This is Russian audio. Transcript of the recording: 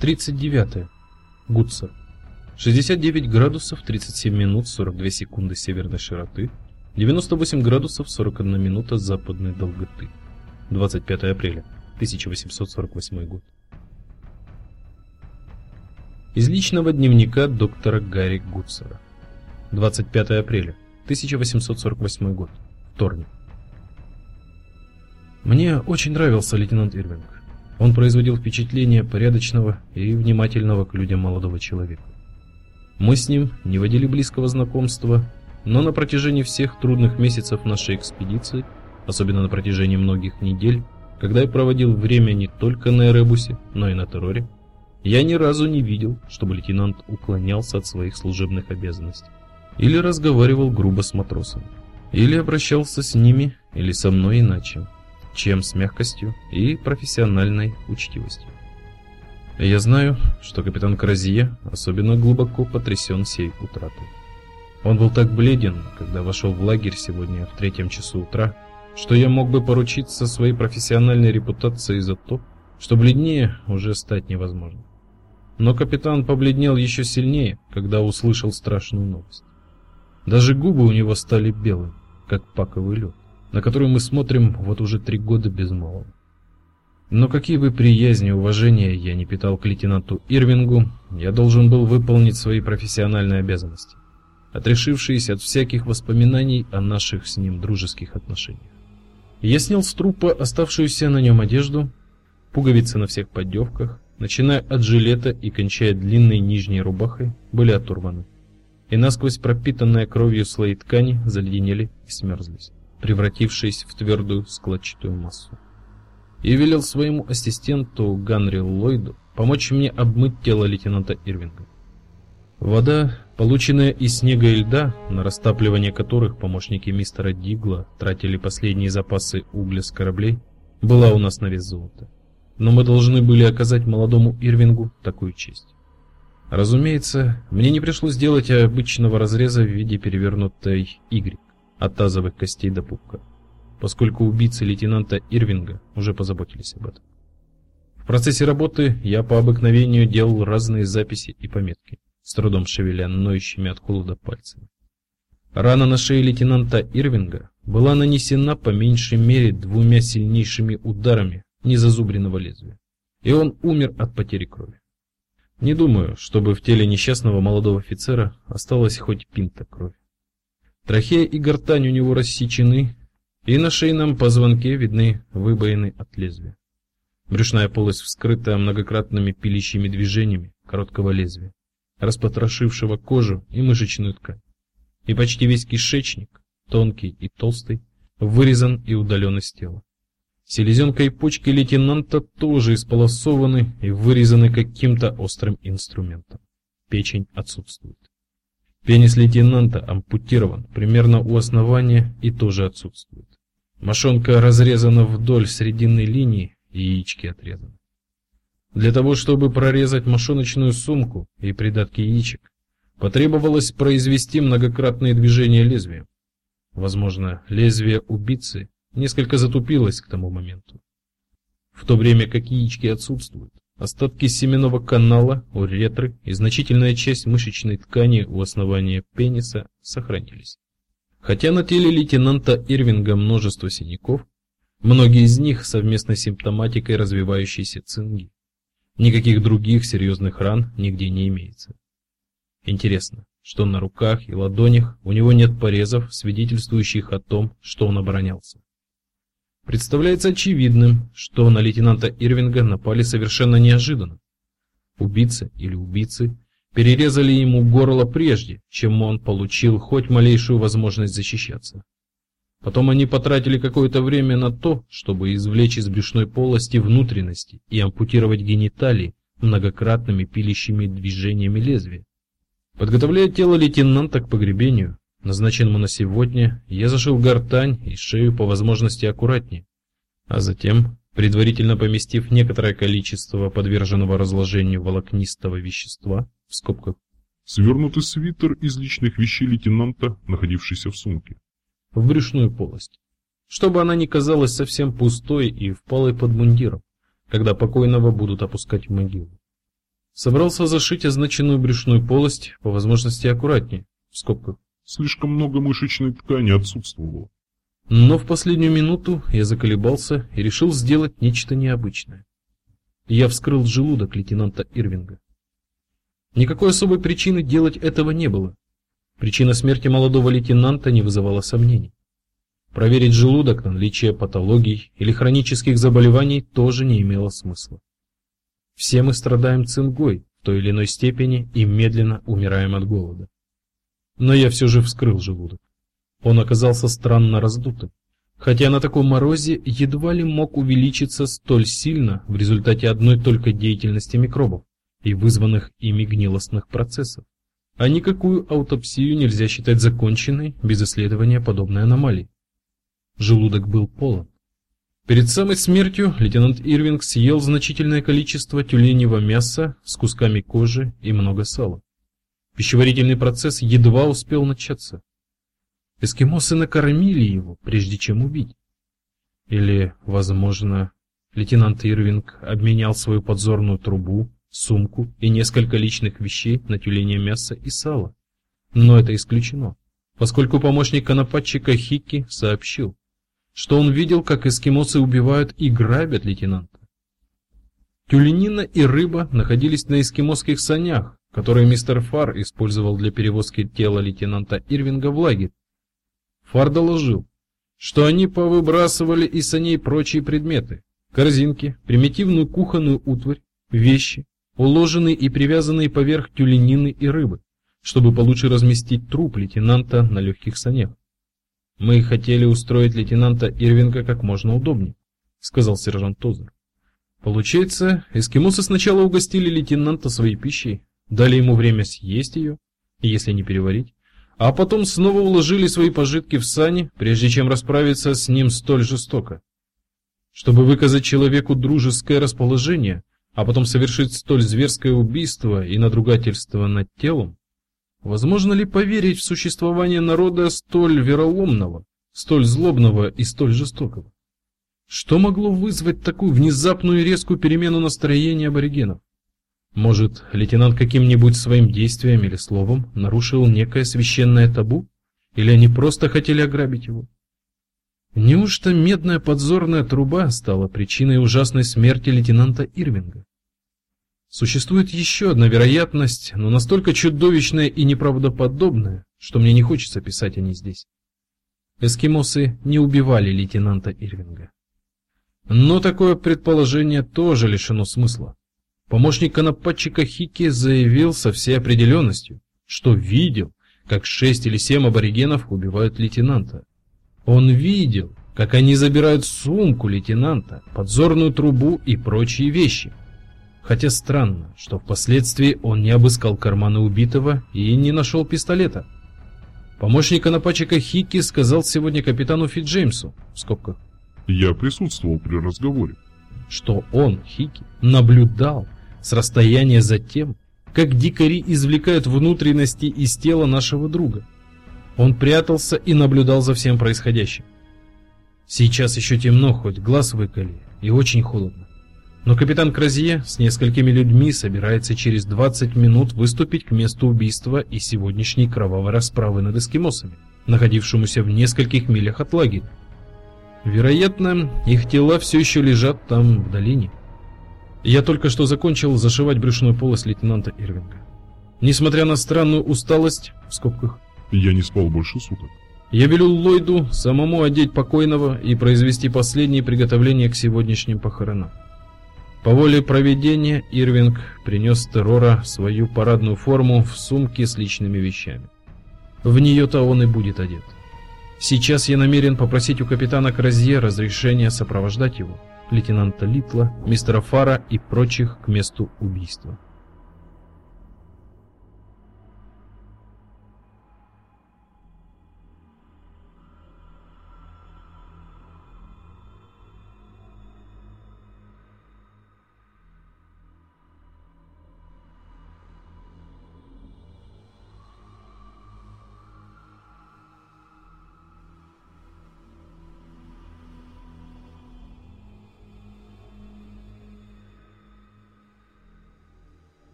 39. Гудсер. 69 градусов 37 минут 42 секунды северной широты, 98 градусов 41 минута западной долготы. 25 апреля 1848 год. Из личного дневника доктора Гарри Гудсера. 25 апреля 1848 год. Вторник. Мне очень нравился лейтенант Ирвинг. Он производил впечатление порядочного и внимательного к людям молодого человека. Мы с ним не водили близкого знакомства, но на протяжении всех трудных месяцев нашей экспедиции, особенно на протяжении многих недель, когда я проводил время не только на Эребусе, но и на Терроре, я ни разу не видел, чтобы лейтенант уклонялся от своих служебных обязанностей или разговаривал грубо с матросами, или обращался с ними или со мной иначе чем с мягкостью и профессиональной учтивостью. Я знаю, что капитан Кразье особенно глубоко потрясен сей утратой. Он был так бледен, когда вошел в лагерь сегодня в третьем часу утра, что я мог бы поручиться своей профессиональной репутацией за то, что бледнее уже стать невозможно. Но капитан побледнел еще сильнее, когда услышал страшную новость. Даже губы у него стали белыми, как паковый лед на которую мы смотрим вот уже три года без малого. Но какие бы приязни и уважения я не питал к лейтенанту Ирвингу, я должен был выполнить свои профессиональные обязанности, отрешившись от всяких воспоминаний о наших с ним дружеских отношениях. Я снял с трупа оставшуюся на нем одежду, пуговицы на всех поддевках, начиная от жилета и кончая длинной нижней рубахой, были оторваны, и насквозь пропитанные кровью слои ткани заледенели и смерзлись превратившись в твердую складчатую массу. И велел своему ассистенту Ганри Ллойду помочь мне обмыть тело лейтенанта Ирвинга. Вода, полученная из снега и льда, на растапливание которых помощники мистера Дигла тратили последние запасы угля с кораблей, была у нас на вес золота. Но мы должны были оказать молодому Ирвингу такую честь. Разумеется, мне не пришлось делать обычного разреза в виде перевернутой Y от тазовых костей до пупка, поскольку убийцы лейтенанта Ирвинга уже позаботились об этом. В процессе работы я по обыкновению делал разные записи и пометки, с трудом шевеля ноющими от холода пальцами. Рана на шее лейтенанта Ирвинга была нанесена по меньшей мере двумя сильнейшими ударами незазубренного лезвия, и он умер от потери крови. Не думаю, чтобы в теле несчастного молодого офицера осталась хоть пинта крови. Трахея и гортань у него рассечены, и на шейном позвонке видны выбоины от лезвия. Брюшная полость вскрыта многократными пилящими движениями короткого лезвия, распотрошившего кожу и мышечную ткань. И почти весь кишечник, тонкий и толстый, вырезан и удален из тела. Селезенка и почки лейтенанта тоже исполосованы и вырезаны каким-то острым инструментом. Печень отсутствует. Пенис лейтенанта ампутирован примерно у основания и тоже отсутствует. Мошонка разрезана вдоль срединной линии и яички отрезаны. Для того, чтобы прорезать мошоночную сумку и придатки яичек, потребовалось произвести многократные движения лезвием. Возможно, лезвие убийцы несколько затупилось к тому моменту. В то время как яички отсутствуют, Остатки семенного канала, уретры и значительная часть мышечной ткани у основания пениса сохранились. Хотя на теле лейтенанта Ирвинга множество синяков, многие из них совместно с симптоматикой развивающейся цинги. Никаких других серьезных ран нигде не имеется. Интересно, что на руках и ладонях у него нет порезов, свидетельствующих о том, что он оборонялся. Представляется очевидным, что на лейтенанта Ирвинга напали совершенно неожиданно. Убийца или убийцы перерезали ему горло прежде, чем он получил хоть малейшую возможность защищаться. Потом они потратили какое-то время на то, чтобы извлечь из брюшной полости внутренности и ампутировать гениталии многократными пилящими движениями лезвия. Подготовляя тело лейтенанта к погребению, назначенному на сегодня, я зашил гортань и шею по возможности аккуратнее, а затем, предварительно поместив некоторое количество подверженного разложению волокнистого вещества в скобках, свернутый свитер из личных вещей лейтенанта, находившийся в сумке, в брюшную полость, чтобы она не казалась совсем пустой и впалой под мундиром, когда покойного будут опускать в могилу. Собрался зашить означенную брюшную полость, по возможности аккуратнее, в скобках. Слишком много мышечной ткани отсутствовало. Но в последнюю минуту я заколебался и решил сделать нечто необычное. Я вскрыл желудок лейтенанта Ирвинга. Никакой особой причины делать этого не было. Причина смерти молодого лейтенанта не вызывала сомнений. Проверить желудок на наличие патологий или хронических заболеваний тоже не имело смысла. Все мы страдаем цингой в той или иной степени и медленно умираем от голода. Но я все же вскрыл желудок. Он оказался странно раздутым, хотя на таком морозе едва ли мог увеличиться столь сильно в результате одной только деятельности микробов и вызванных ими гнилостных процессов. А никакую аутопсию нельзя считать законченной без исследования подобной аномалии. Желудок был полон. Перед самой смертью лейтенант Ирвинг съел значительное количество тюленевого мяса с кусками кожи и много сала. Пищеварительный процесс едва успел начаться. Эскимосы накормили его, прежде чем убить. Или, возможно, лейтенант Ирвинг обменял свою подзорную трубу сумку и несколько личных вещей на тюленье мясо и сало. Но это исключено, поскольку помощник конопатчика Хикки сообщил, что он видел, как эскимосы убивают и грабят лейтенанта. Тюленина и рыба находились на эскимосских санях, которые мистер Фар использовал для перевозки тела лейтенанта Ирвинга в лагерь. Фар доложил, что они повыбрасывали из саней прочие предметы: корзинки, примитивную кухонную утварь, вещи, уложенные и привязанные поверх тюленины и рыбы, чтобы получше разместить труп лейтенанта на легких санях. Мы хотели устроить лейтенанта Ирвинга как можно удобнее, сказал сержант Тозер. Получается, эскимосы сначала угостили лейтенанта своей пищей, дали ему время съесть ее, если не переварить, а потом снова уложили свои пожитки в сани, прежде чем расправиться с ним столь жестоко. Чтобы выказать человеку дружеское расположение, а потом совершить столь зверское убийство и надругательство над телом? Возможно ли поверить в существование народа столь вероломного, столь злобного и столь жестокого? Что могло вызвать такую внезапную и резкую перемену настроения аборигенов? Может, лейтенант каким-нибудь своим действием или словом нарушил некое священное табу? Или они просто хотели ограбить его? Неужто медная подзорная труба стала причиной ужасной смерти лейтенанта Ирвинга? Существует еще одна вероятность, но настолько чудовищная и неправдоподобная, что мне не хочется писать о ней здесь. Эскимосы не убивали лейтенанта Ирвинга. Но такое предположение тоже лишено смысла. Помощник конопатчика Хики заявил со всей определенностью, что видел, как шесть или семь аборигенов убивают лейтенанта. Он видел, как они забирают сумку лейтенанта, подзорную трубу и прочие вещи. Хотя странно, что впоследствии он не обыскал карманы убитого и не нашел пистолета. Помощник напачика Хики сказал сегодня капитану Фитджеймсу, в скобках, «Я присутствовал при разговоре», что он, Хики, наблюдал с расстояния за тем, как дикари извлекают внутренности из тела нашего друга. Он прятался и наблюдал за всем происходящим. Сейчас еще темно, хоть глаз выколи, и очень холодно. Но капитан Кразье с несколькими людьми собирается через 20 минут выступить к месту убийства и сегодняшней кровавой расправы над эскимосами, находившемуся в нескольких милях от лагеря. Вероятно, их тела все еще лежат там в долине. Я только что закончил зашивать брюшную полость лейтенанта Ирвинга. Несмотря на странную усталость, в скобках, я не спал больше суток. Я велел Ллойду самому одеть покойного и произвести последние приготовления к сегодняшним похоронам. По воле проведения Ирвинг принес террора свою парадную форму в сумке с личными вещами. В нее-то он и будет одет. Сейчас я намерен попросить у капитана Кразье разрешения сопровождать его, лейтенанта Литла, мистера Фара и прочих к месту убийства.